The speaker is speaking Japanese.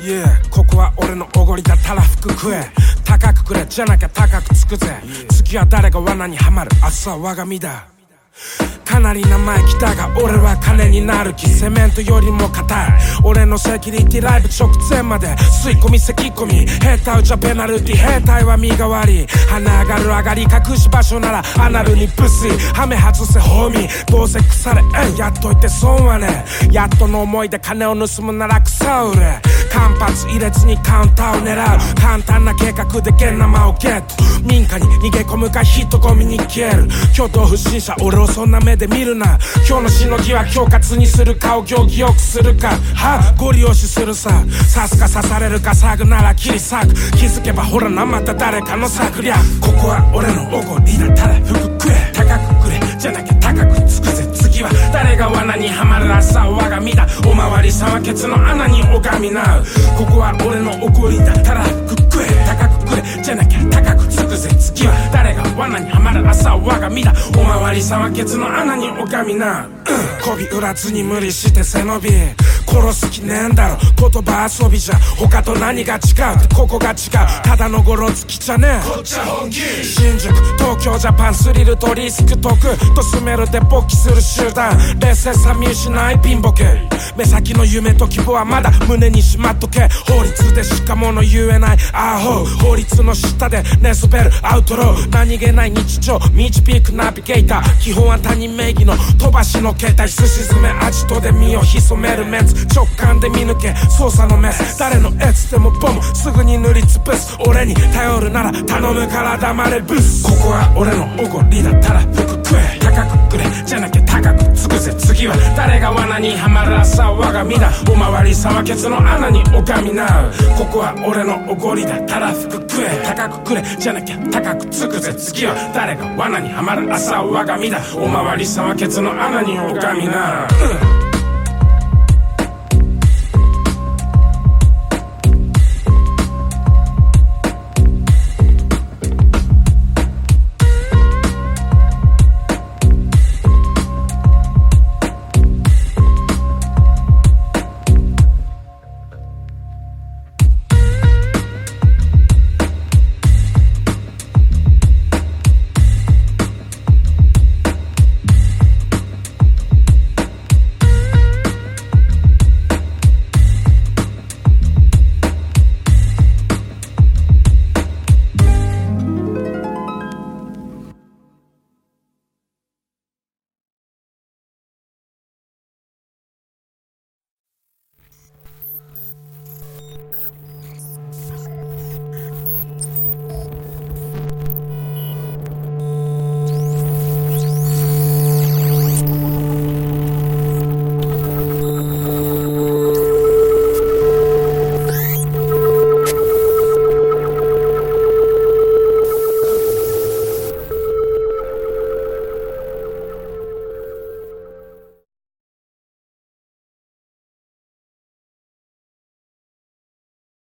Yeah ここは俺のおごりだたらふく食え。高くくれじゃなきゃ高くつくぜ。次は誰が罠にはまる。明日は我が身だ。かなり名前来たが俺は金になる気。セメントよりも硬い。俺のセキュリティライブ直前まで。吸い込み咳込み兵隊じゃペナルティ兵隊は身代わり。鼻上がる上がり隠し場所ならアナルにブス。ハメ外せホーミ。ーどうせ腐れえんやっといて損はね。やっとの思いで金を盗むなら草売れ間髪入れずにカウンターを狙う簡単な計画で現生をゲット民家に逃げ込むか人混みに消える挙動不審者俺をそんな目で見るな今日のしのぎは恐喝にするかお行儀よくするかはゴリ押しするさ刺すか刺されるかサグなら切り裂く気づけばほらなまた誰かの策略ここは俺のおごりだったら服が罠にはまる朝は我が身だ。おまわりさはケツの穴に拝みなう。ここは俺の怒りだ。ったら服食え。高くくれじゃなきゃ高くつくぜ。月は誰が罠にはまる朝我が身だおまわりさはケツの穴に拝みな、うん、媚び売らずに無理して背伸び。殺す気ねえんだろ。言葉遊びじゃ。他と何が違うってここが違う。ただのゴロつきじゃねえ。こっちは本気。新宿東京ジャパンスリルとリスク得。とスメルで勃起する集団。冷静さ見失いピンボケ目先の夢と希望はまだ胸にしまっとけ。法律でしかもの言えない。アホ。法律の下で寝そべるアウトロー。何気ない日常。導ピークナビゲーター基本は他人名義の飛ばしの携帯すし詰めアジトで身を潜めるメンツ直感で見抜け操作のメス誰のエツでもボムすぐに塗りつぶす。俺に頼るなら頼むから黙れブス。ここは俺のおごりだったら服食え。高くくれ。じゃなきゃ高くつくぜ次は誰が罠にはまる朝は我が身だおまわりさはケツの穴に拝みなここは俺のおごりだ。たらふく食え高くくれ。じゃなきゃ高くつくぜ。次は誰が罠にはまる朝は我が身だおまわりさはケツの穴に拝みな、うん。